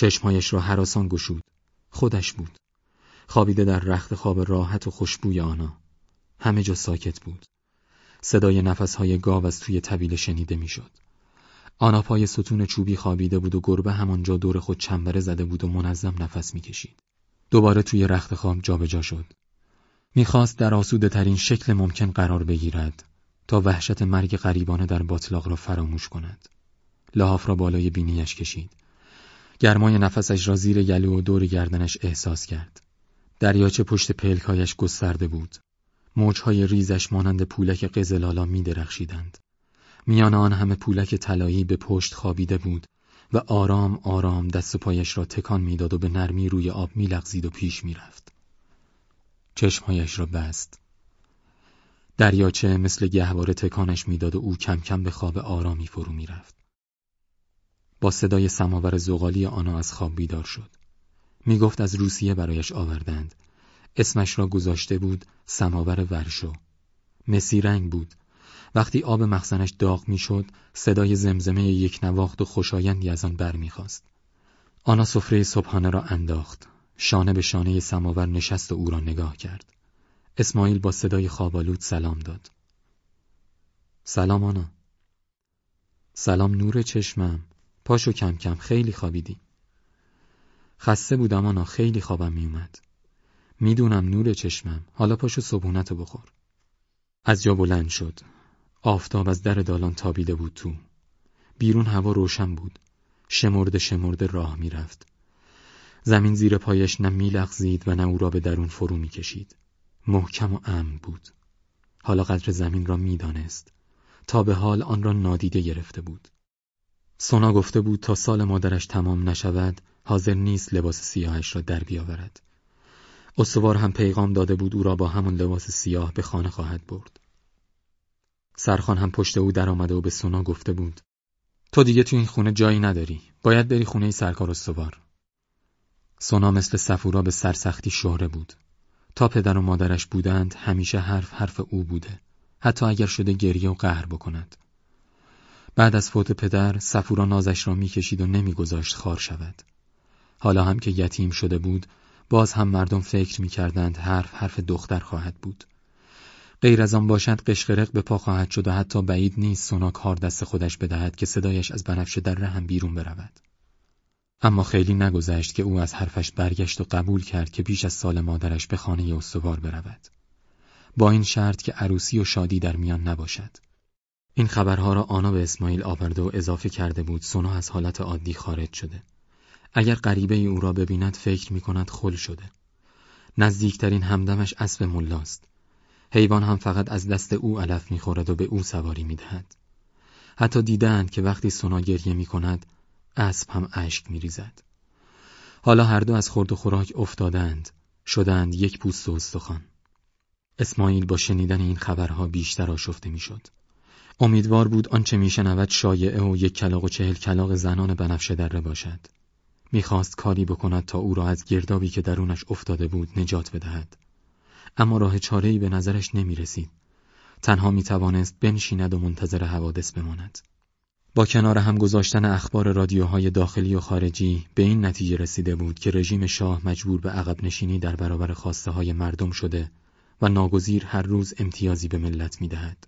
چشمهایش را حراسان گشود خودش بود خوابیده در رخت خواب راحت و خوشبوی آنا همه جا ساکت بود صدای نفسهای گاو از توی طویل شنیده می‌شد. آنا پای ستون چوبی خوابیده بود و گربه همانجا دور خود چنبره زده بود و منظم نفس می‌کشید. دوباره توی رخت خواب جابجا شد. می‌خواست در آسوده ترین شکل ممکن قرار بگیرد تا وحشت مرگ غریبانه در باطلاق را فراموش کند. لحاف را بالای بینیش کشید. گرمای نفسش را زیر گلو و دور گردنش احساس کرد. دریاچه پشت پلکایش گسترده بود. موجهای ریزش مانند پولک قزلالا می درخشیدند. میان آن همه پولک طلایی به پشت خوابیده بود و آرام آرام دست و پایش را تکان می‌داد و به نرمی روی آب میلغزید و پیش می‌رفت. چشمهایش را بست. دریاچه مثل گهواره تکانش می‌داد و او کم کم به خواب آرامی فرو می‌رفت. با صدای سماور زغالی آنها از خواب بیدار شد. می‌گفت از روسیه برایش آوردند. اسمش را گذاشته بود سماور ورشو. مسی رنگ بود. وقتی آب مخزنش داغ می‌شد صدای زمزمه یک نواخت و خوشایندی از آن برمیخواست آنا سفره صبحانه را انداخت. شانه به شانه سماور نشست و او را نگاه کرد. اسماعیل با صدای خوابالود سلام داد. سلام آنا. سلام نور چشمم. پاشو کم کم خیلی خوابیدی. خسته بودم آنا خیلی خوابم میومد. می‌دونم نور چشمم. حالا پاشو صبحونتو بخور. از جا بلند شد. آفتاب از در دالان تابیده بود تو. بیرون هوا روشن بود. شمرده شمرده راه می‌رفت. زمین زیر پایش نه میلغزید و نه او را به درون فرو می‌کشید. محکم و امن بود. حالا قدر زمین را می‌دانست. تا به حال آن را نادیده گرفته بود. سونا گفته بود تا سال مادرش تمام نشود حاضر نیست لباس سیاهش را در بیاورد. استوار هم پیغام داده بود او را با همون لباس سیاه به خانه خواهد برد. سرخان هم پشت او در آمده و به سونا گفته بود تو دیگه تو این خونه جایی نداری باید بری خونه سرکار استوار. سونا مثل سفورا به سرسختی شهره بود. تا پدر و مادرش بودند همیشه حرف حرف او بوده. حتی اگر شده گریه و قهر بکند. بعد از فوت پدر سفورا نازش را می‌کشید و نمیگذاشت خار شود. حالا هم که یتیم شده بود باز هم مردم فکر می‌کردند حرف حرف دختر خواهد بود. غیر از آن باشد قشقرق به پا خواهد شد و حتی بعید نیست سونا کار دست خودش بدهد که صدایش از بنفشه در هم بیرون برود. اما خیلی نگذشت که او از حرفش برگشت و قبول کرد که پیش از سال مادرش به خانه استوار برود. با این شرط که عروسی و شادی در میان نباشد. این خبرها را آنا به اسماعیل آورده و اضافه کرده بود سونا از حالت عادی خارج شده اگر غریبه ای او را ببیند فکر می کند خل شده نزدیکترین همدمش اسب ملاست حیوان هم فقط از دست او علف می‌خورد و به او سواری می‌دهد. حتی دیدند که وقتی سونا گریه می کند اسب هم اشک میریزد. حالا هر دو از خورد و خوراک افتادند شدند یک پوست و استخوان. اسماعیل با شنیدن این خبرها بیشتر آشفته می‌شد. امیدوار بود آنچه میشنود شایعه و یک کلاق و چهل کلاق زنان بنفشه دره باشد. می‌خواست کاری بکند تا او را از گردابی که درونش افتاده بود نجات بدهد. اما راه چاره‌ای به نظرش نمی رسید. تنها می توانست بنشیند و منتظر حوادث بماند. با کنار هم گذاشتن اخبار رادیوهای داخلی و خارجی به این نتیجه رسیده بود که رژیم شاه مجبور به عقب نشینی در برابر خواسته های مردم شده و ناگزیر هر روز امتیازی به ملت می دهد.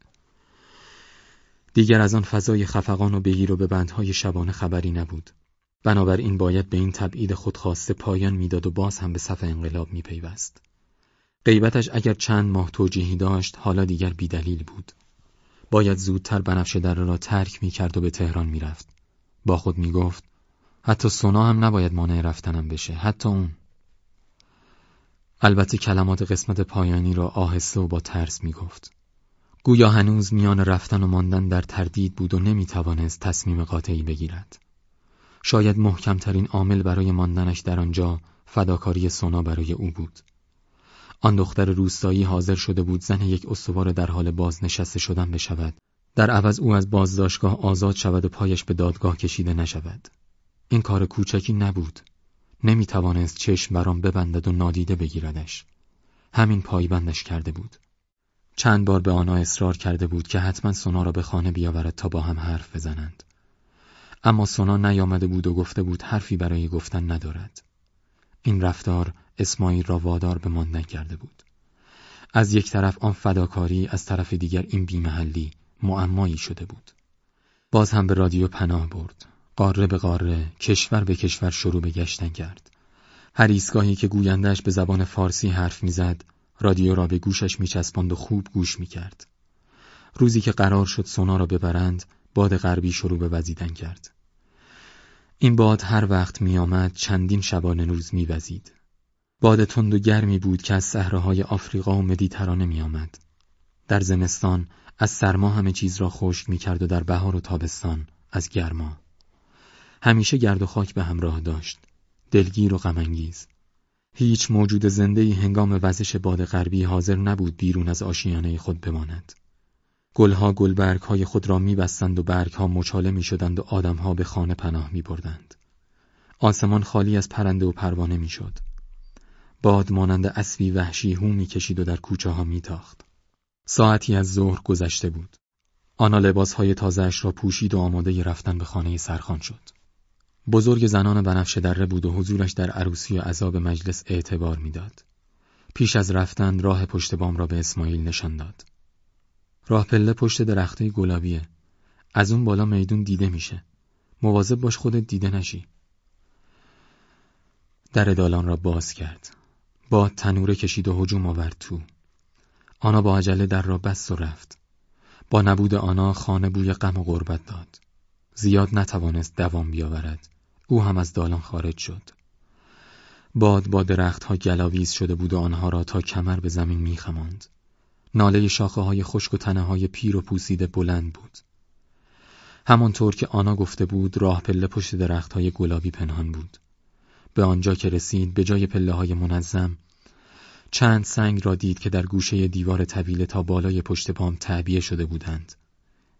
دیگر از آن فضای خفقان و بگیر و به بندهای شبانه خبری نبود. بنابراین باید به این تبعید خودخواسته پایان می‌داد و باز هم به صف انقلاب می پیوست. غیبتش اگر چند ماه توجیهی داشت حالا دیگر بیدلیل بود باید زودتر بنفشه در را ترک می کرد و به تهران می رفت. با خود می گفت حتی سونا هم نباید مانع رفتنم بشه حتی اون البته کلمات قسمت پایانی را آهسته و با ترس می گفت گویا هنوز میان رفتن و ماندن در تردید بود و نمی توانست تصمیم قاطعی بگیرد. شاید محکمترین عامل برای ماندنش در آنجا فداکاری سونا برای او بود. آن دختر روستایی حاضر شده بود زن یک استوار در حال بازنشسته شدن بشود. در عوض او از بازداشتگاه آزاد شود و پایش به دادگاه کشیده نشود. این کار کوچکی نبود. نمی توانست چشم برام ببندد و نادیده بگیردش. همین پایبندش کرده بود. چند بار به آنها اصرار کرده بود که حتما سونا را به خانه بیاورد تا با هم حرف بزنند اما سونا نیامده بود و گفته بود حرفی برای گفتن ندارد. این رفتار اسماعیل را وادار به ماندن کرده بود. از یک طرف آن فداکاری از طرف دیگر این بیمحلی معمایی شده بود. باز هم به رادیو پناه برد. قاره به قاره، کشور به کشور شروع به گشتن کرد. هر ایستگاهی که گویندش به زبان فارسی حرف می‌زد، رادیو را به گوشش میچسباند و خوب گوش می‌کرد. روزی که قرار شد سونا را ببرند، باد غربی شروع به وزیدن کرد. این باد هر وقت میآمد چندین شبانه روز میوزید. باد تند و گرمی بود که از صحراهای آفریقا و مدیترانه میآمد. در زمستان از سرما همه چیز را خشک می‌کرد و در بهار و تابستان از گرما. همیشه گرد و خاک به همراه داشت. دلگیر و غمانگیز. هیچ موجود زندهی هنگام وزش باد غربی حاضر نبود بیرون از آشیانه خود بماند. گلها های خود را میبستند و برگها مچاله می‌شدند و آدمها به خانه پناه میبردند. آسمان خالی از پرنده و پروانه می‌شد. باد مانند اسبی وحشی هو می‌کشید و در کوچه ها میتاخت. ساعتی از ظهر گذشته بود. آنا لباسهای تازهش را پوشید و آماده رفتن به خانه سرخان شد. بزرگ زنان بنفشه دره بود و حضورش در عروسی و عذاب مجلس اعتبار می‌داد. پیش از رفتن راه پشت بام را به اسماعیل نشان داد. راه پله پشت درختای گلابیه. از اون بالا میدون دیده میشه. مواظب باش خودت دیده نشی. در دالان را باز کرد. باد تنوره کشید و هجوم آورد تو. آنا با عجله در را بست و رفت. با نبود آنا خانه بوی غم و غربت داد. زیاد نتوانست دوام بیاورد. او هم از دالان خارج شد. باد با درختها گلاویز شده بود و آنها را تا کمر به زمین میخماند. ناله شاخه های خشک و تنه های پیر و پوسیده بلند بود. همانطور که آنا گفته بود راه پله پشت درخت های گلابی پنهان بود. به آنجا که رسید به جای پله های منظم چند سنگ را دید که در گوشه دیوار طویل تا بالای پشت پام تعبیه شده بودند.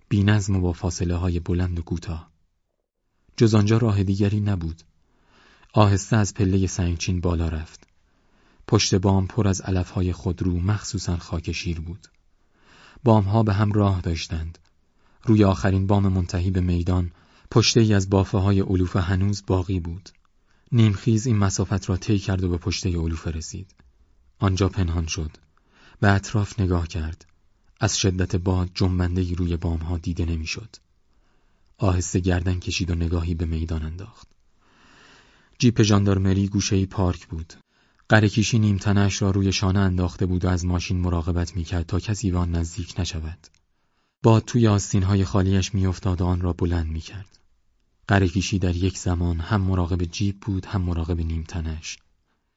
بی نظم و با فاصله های بلند و کوتاه. جز آنجا راه دیگری نبود. آهسته از پله سنگچین بالا رفت. پشت بام پر از علفهای خودرو مخصوصا خاک شیر بود. بامها به هم راه داشتند. روی آخرین بام منتهی به میدان پشته ای از بافه های علوفه هنوز باقی بود. نیمخیز این مسافت را طی کرد و به پشته علوفه رسید. آنجا پنهان شد. به اطراف نگاه کرد. از شدت باد جنبنده روی بامها دیده نمی‌شد. آهسته گردن کشید و نگاهی به میدان انداخت. جیپ ژاندارمری گوشه پارک بود. قرکیشی نیمتنش را روی شانه انداخته بود و از ماشین مراقبت می‌کرد تا کسی به آن نزدیک نشود. باد توی آستینهای خالیش میافتاد و آن را بلند می‌کرد. قرکیشی در یک زمان هم مراقب جیب بود هم مراقب نیمتنش.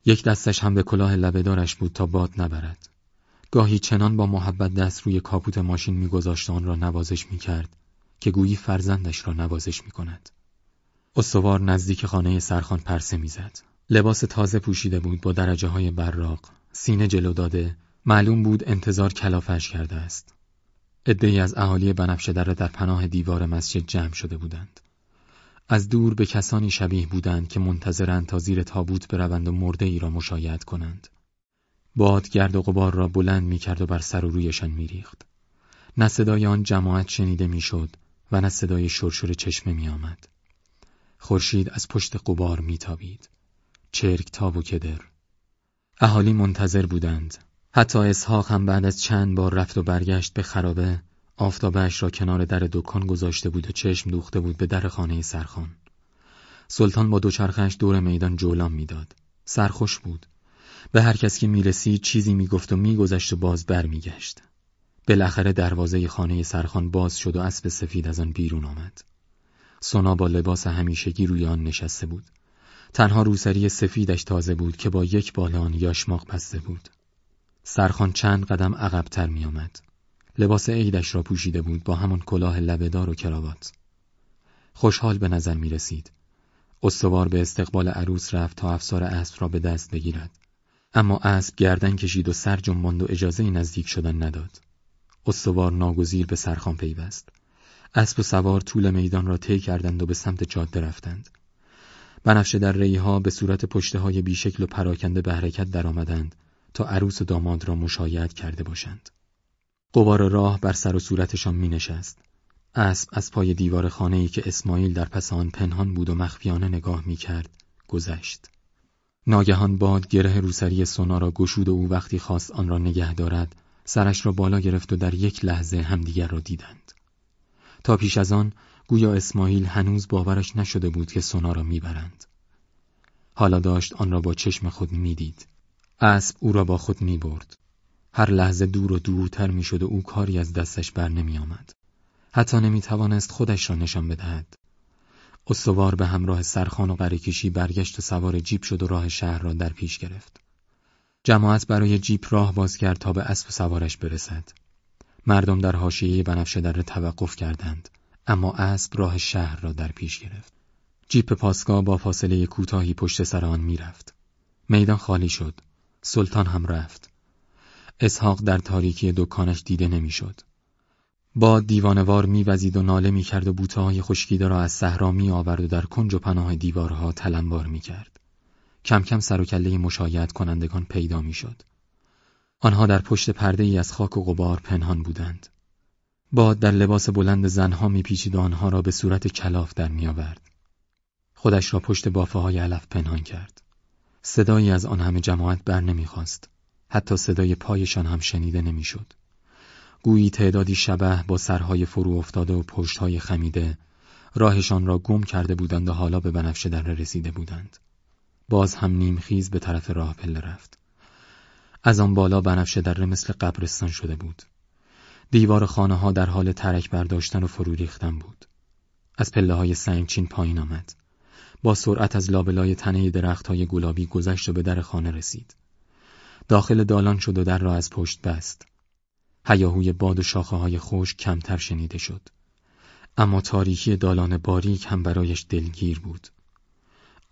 یک دستش هم به کلاه لبهدارش بود تا باد نبرد. گاهی چنان با محبت دست روی کاپوت ماشین میگذاشت آن را نوازش می‌کرد که گویی فرزندش را نوازش می‌کند. استوار نزدیک خانه سرخان پرسه می‌زد. لباس تازه پوشیده بود با درجه های براق، سینه جلو داده، معلوم بود انتظار کلافش کرده است. ادهی از اهالی بنفشه در پناه دیوار مسجد جمع شده بودند. از دور به کسانی شبیه بودند که منتظرند تا زیر تابوت بروند و مرده ای را مشایعت کنند. باد گرد و غبار را بلند می کرد و بر سر و رویشان می ریخت. نه صدای آن جماعت شنیده می‌شد و نه صدای شرشر چشمه می آمد. خورشید از پشت قبار میتابید. چرک تاب و کدر. اهالی منتظر بودند. حتی اسحاق هم بعد از چند بار رفت و برگشت به خرابه آفتابش را کنار در دکان گذاشته بود و چشم دوخته بود به در خانه سرخان. سلطان با دوچرخش دور میدان جولان می‌داد. سرخوش بود. به هر کس که می‌رسید چیزی می‌گفت و میگذشت و باز برمیگشت. بالاخره دروازه خانه سرخان باز شد و اسب سفید از آن بیرون آمد. سونا با لباس همیشگی روی آن نشسته بود. تنها روسری سفیدش تازه بود که با یک بالان یاشماق بسته بود. سرخان چند قدم عقبتر می آمد. لباس عیدش را پوشیده بود با همان کلاه لبهدار و کراوات. خوشحال به نظر می رسید. استوار به استقبال عروس رفت تا افسار اسب را به دست بگیرد. اما اسب گردن کشید و سر جنباند و اجازه نزدیک شدن نداد. استوار ناگزیر به سرخان پیوست. اسب و سوار طول میدان را طی کردند و به سمت جاده رفتند. بنفشه در ریها به صورت پشته های بیشکل و پراکنده به حرکت درآمدند تا عروس و داماد را مشایعت کرده باشند. قبار راه بر سر و صورتشان می نشست. اسب از پای دیوار خانه ای که اسماعیل در پس آن پنهان بود و مخفیانه نگاه می کرد گذشت. ناگهان باد گره روسری سونا را گشود و او وقتی خواست آن را نگه دارد سرش را بالا گرفت و در یک لحظه همدیگر را دیدند. تا پیش از آن گویا اسماعیل هنوز باورش نشده بود که سونا را می‌برند. حالا داشت آن را با چشم خود می‌دید. اسب او را با خود می‌برد. هر لحظه دور و دورتر می‌شد و او کاری از دستش بر نمی آمد. حتی نمی توانست خودش را نشان بدهد. استوار به همراه سرخان و قرکشی برگشت و سوار جیپ شد و راه شهر را در پیش گرفت. جماعت برای جیپ راه باز کرد تا به اسب سوارش برسد. مردم در حاشیه بنفشه در توقف کردند اما اسب راه شهر را در پیش گرفت. جیپ پاسگاه با فاصله کوتاهی پشت سر آن می‌رفت. میدان خالی شد. سلطان هم رفت. اسحاق در تاریکی دکانش دیده نمی‌شد. با دیوانوار میوزید و ناله می‌کرد و بوته های خشکیده را از صحرا می آورد و در کنج و پناه دیوارها تلمبار می‌کرد. کم کم سر و کله مشایعت کنندگان پیدا می‌شد. آنها در پشت پرده ای از خاک و غبار پنهان بودند. باد در لباس بلند زنها میپیچید و آنها را به صورت کلاف در میآورد. خودش را پشت بافه های علف پنهان کرد. صدایی از آن همه جماعت بر نمی‌خواست. حتی صدای پایشان هم شنیده نمی‌شد. گویی تعدادی شبه با سرهای فرو افتاده و پشتهای خمیده راهشان را گم کرده بودند و حالا به بنفشه در رسیده بودند. باز هم نیمخیز به طرف راه پله رفت. از آن بالا بنفشه در مثل قبرستان شده بود. دیوار خانه ها در حال ترک برداشتن و فرو ریختن بود. از پله های سنگچین پایین آمد. با سرعت از لابلای تنه درخت های گلابی گذشت و به در خانه رسید. داخل دالان شد و در را از پشت بست. هیاهوی باد و شاخه های خوش کمتر شنیده شد. اما تاریکی دالان باریک هم برایش دلگیر بود.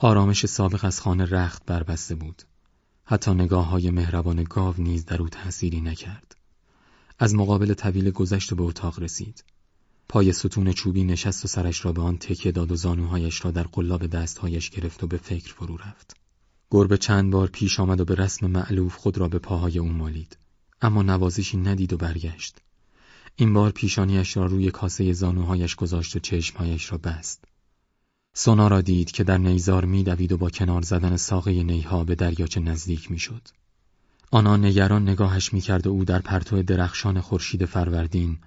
آرامش سابق از خانه رخت بربسته بود. حتی نگاه های مهربان گاو نیز در او تأثیری نکرد. از مقابل طویل گذشت به اتاق رسید. پای ستون چوبی نشست و سرش را به آن تکیه داد و زانوهایش را در قلاب دستهایش گرفت و به فکر فرو رفت. گربه چند بار پیش آمد و به رسم معلوف خود را به پاهای او مالید. اما نوازشی ندید و برگشت. این بار پیشانیش را روی کاسه زانوهایش گذاشت و چشمهایش را بست. سونا را دید که در نیزار میدوید و با کنار زدن ساقه نیها به دریاچه نزدیک می‌شد. آنها نگران نگاهش می‌کرد و او در پرتو درخشان خورشید فروردین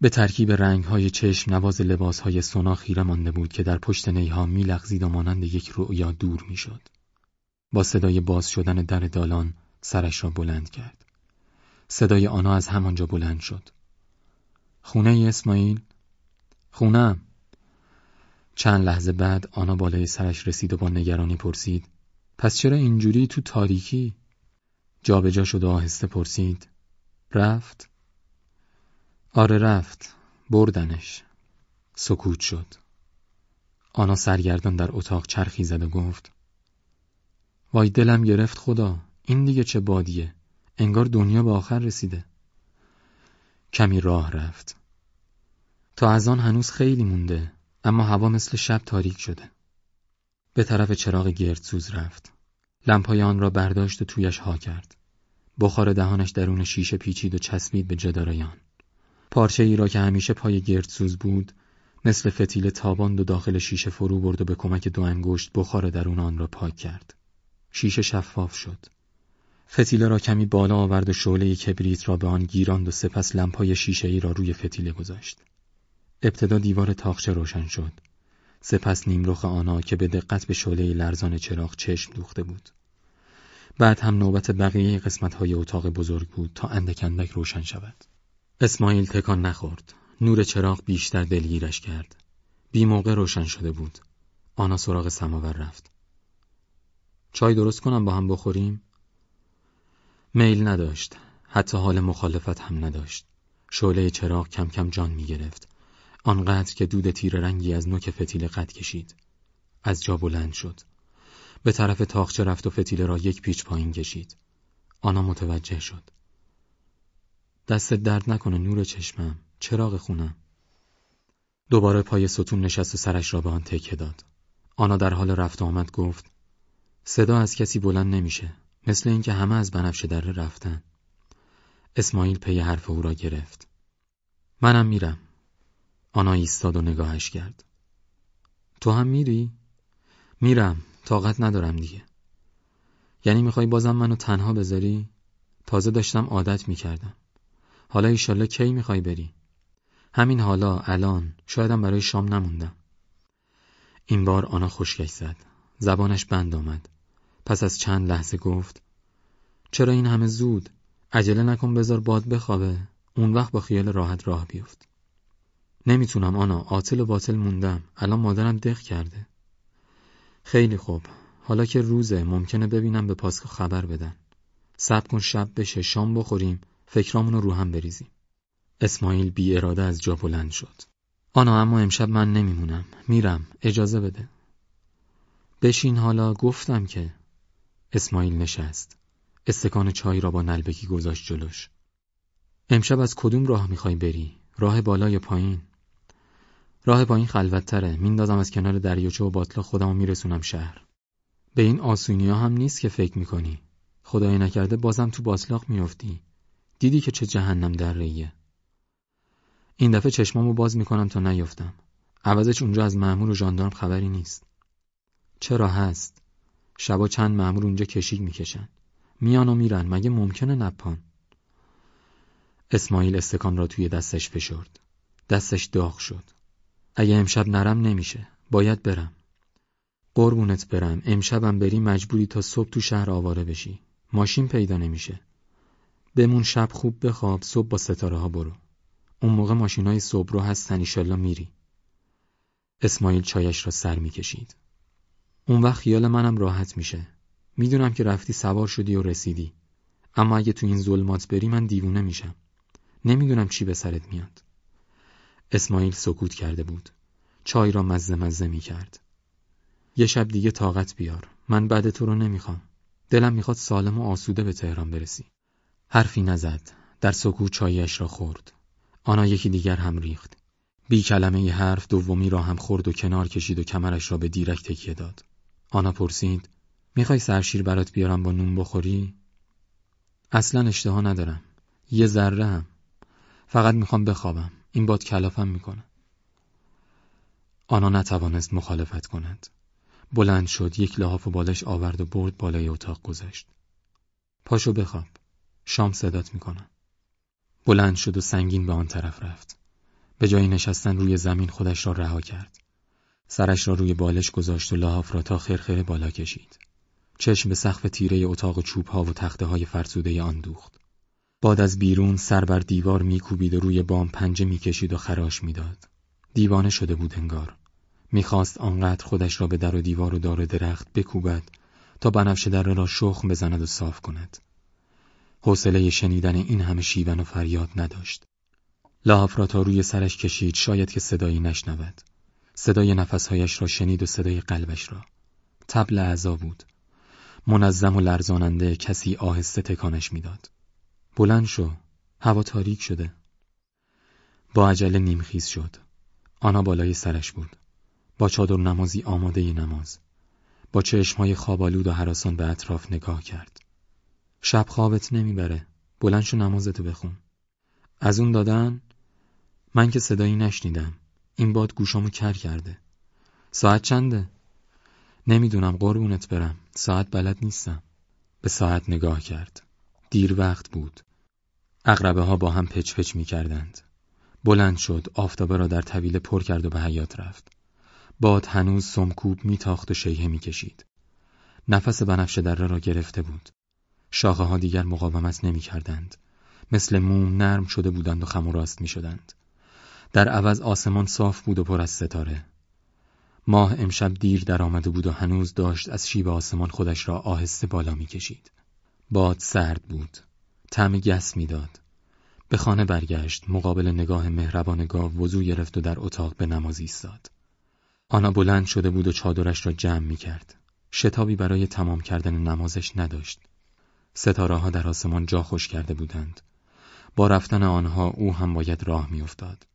به ترکیب رنگهای چشم نواز لباسهای سونا خیره مانده بود که در پشت نیها میلغزید و مانند یک رؤیا دور می‌شد. با صدای باز شدن در دالان سرش را بلند کرد. صدای آنها از همانجا بلند شد. خونه اسماعیل؟ خونم. چند لحظه بعد آنا بالای سرش رسید و با نگرانی پرسید پس چرا اینجوری تو تاریکی؟ جابجا شد و آهسته پرسید رفت؟ آره رفت بردنش. سکوت شد. آنا سرگردان در اتاق چرخی زد و گفت وای دلم گرفت خدا این دیگه چه بادیه؟ انگار دنیا به آخر رسیده. کمی راه رفت. تا از آن هنوز خیلی مونده. اما هوا مثل شب تاریک شده. به طرف چراغ گردسوز رفت. لمپای آن را برداشت و تویش ها کرد. بخار دهانش درون شیشه پیچید و چسبید به جدارای آن پارچه ای را که همیشه پای گردسوز بود مثل فتیل تاباند و داخل شیشه فرو برد و به کمک دو انگشت بخار درون آن را پاک کرد. شیشه شفاف شد. فتیله را کمی بالا آورد و شعله کبریت را به آن گیراند و سپس لمپای شیشه ای را روی فتیله گذاشت. ابتدا دیوار طاقچه روشن شد. سپس نیمرخ آنها که به دقت به شعله لرزان چراغ چشم دوخته بود. بعد هم نوبت بقیه قسمت های اتاق بزرگ بود تا اندک اندک روشن شود. اسماعیل تکان نخورد. نور چراغ بیشتر دلگیرش کرد. بی موقع روشن شده بود. آنا سراغ سماور رفت. چای درست کنم با هم بخوریم؟ میل نداشت. حتی حال مخالفت هم نداشت. شعله چراغ کم کم جان می گرفت آنقدر که دود تیر رنگی از نوک فتیله قد کشید. از جا بلند شد. به طرف تاخچه رفت و فتیله را یک پیچ پایین کشید. آنا متوجه شد. دست درد نکنه نور چشمم. چراغ خونم. دوباره پای ستون نشست و سرش را به آن تکه داد. آنا در حال رفت آمد گفت صدا از کسی بلند نمیشه. مثل اینکه همه از بنفشه دره رفتن. اسماعیل پی حرف او را گرفت. منم میرم. آنا ایستاد و نگاهش کرد. تو هم میری؟ میرم طاقت ندارم دیگه. یعنی می‌خوای بازم منو تنها بذاری؟ تازه داشتم عادت می‌کردم. حالا ایشالله کی می‌خوای بری؟ همین حالا الان شایدم برای شام نموندم. این بار آنا خشکش زد. زبانش بند آمد. پس از چند لحظه گفت چرا این همه زود؟ عجله نکن بذار باد بخوابه. اون وقت با خیال راحت راه بیفت. نمی‌تونم آنا عاطل و باطل موندم. الان مادرم دق کرده. خیلی خوب. حالا که روزه ممکنه ببینم به پاسکو خبر بدن. صبر کن شب بشه شام بخوریم فکرامونو رو هم بریزیم. اسماعیل بی اراده از جا بلند شد. آنا اما امشب من نمیمونم. میرم. اجازه بده. بشین حالا گفتم که اسماعیل نشست. استکان چای را با نلبکی گذاشت جلوش. امشب از کدوم راه می‌خوای بری؟ راه بالا یا پایین؟ راه پایین خلوتتره. میندازم از کنار دریاچه و باطلا خودمو میرسونم شهر. به این آسونی ها هم نیست که فکر می‌کنی. خدای نکرده بازم تو باطلاق میافتی. دیدی که چه جهنم در ریه. این دفعه چشمامو باز می‌کنم تا نیفتم. عوضش اونجا از مأمور و ژاندارم خبری نیست. چرا هست؟ شبا چند مأمور اونجا کشیک می‌کشن. میان و میرن مگه ممکنه نپان؟ اسماعیل استکان را توی دستش فشرد. دستش داغ شد. اگه امشب نرم نمیشه. باید برم. قربونت برم. امشبم بری مجبوری تا صبح تو شهر آواره بشی. ماشین پیدا نمیشه. بمون شب خوب بخواب صبح با ستاره ها برو. اون موقع ماشینای صبح رو هستن ایشالله میری. اسماعیل چایش را سر می‌کشید. اون وقت خیال منم راحت میشه. می‌دونم که رفتی سوار شدی و رسیدی. اما اگه تو این ظلمات بری من دیوونه میشم. نمی‌دونم چی به سرت میاد. اسماعیل سکوت کرده بود. چای را مزه مزه می‌کرد. یه شب دیگه طاقت بیار. من بعد تو رو نمی‌خوام. دلم می‌خواد سالم و آسوده به تهران برسی. حرفی نزد. در سکوت چایش را خورد. آنا یکی دیگر هم ریخت. بی کلمه ی حرف دومی را هم خورد و کنار کشید و کمرش را به دیرک تکیه داد. آنا پرسید می‌خوای سرشیر برات بیارم با نون بخوری؟ اصلا اشتها ندارم. یه ذره هم. فقط می‌خوام بخوابم. این باد کلافم می‌کنه. آنا نتوانست مخالفت کند. بلند شد یک لحاف و بالش آورد و برد بالای اتاق گذاشت. پاشو بخواب. شام صدات می‌کنم. بلند شد و سنگین به آن طرف رفت. به جای نشستن روی زمین خودش را رها کرد. سرش را روی بالش گذاشت و لحاف را تا خرخره بالا کشید. چشم به سقف تیره اتاق چوب ها و تخته های فرسوده آن دوخت. باد از بیرون سر بر دیوار میکوبید و روی بام پنجه می‌کشید و خراش می‌داد. دیوانه شده بود انگار. می‌خواست آنقدر خودش را به در و دیوار و دار درخت بکوبد تا بنفش در را شخم بزند و صاف کند. حوصله شنیدن این همه شیون و فریاد نداشت. لاف را تا روی سرش کشید شاید که صدایی نشنود. صدای نفسهایش را شنید و صدای قلبش را. تبل اعضا بود. منظم و لرزاننده کسی آهسته تکانش می‌داد. بلند شو. هوا تاریک شده. با عجله نیمخیز شد. آنا بالای سرش بود. با چادر نمازی آماده نماز. با چشمهای خوابالود و حراسان به اطراف نگاه کرد. شب خوابت نمی‌بره. بلند شو نمازتو بخون. از اون دادن؟ من که صدایی نشنیدم. این باد گوشامو کر کرده. ساعت چنده؟ نمی‌دونم قربونت برم. ساعت بلد نیستم. به ساعت نگاه کرد. دیر وقت بود. اقربه ها با هم پچ پچ می کردند. بلند شد آفتابه را در طویله پر کرد و به حیات رفت. باد هنوز سمکوب میتاخت و شیهه می‌کشید. نفس بنفشه دره را گرفته بود. شاخه ها دیگر مقاومت نمی کردند. مثل موم نرم شده بودند و خم و راست می شدند. در عوض آسمان صاف بود و پر از ستاره. ماه امشب دیر در آمده بود و هنوز داشت از شیب آسمان خودش را آهسته بالا می کشید. باد سرد بود. طعم گس می‌داد. به خانه برگشت مقابل نگاه مهربان گاو وضو گرفت و در اتاق به نماز ایستاد. آنا بلند شده بود و چادرش را جمع می کرد. شتابی برای تمام کردن نمازش نداشت. ستاره ها در آسمان جا خوش کرده بودند. با رفتن آنها او هم باید راه میافتاد.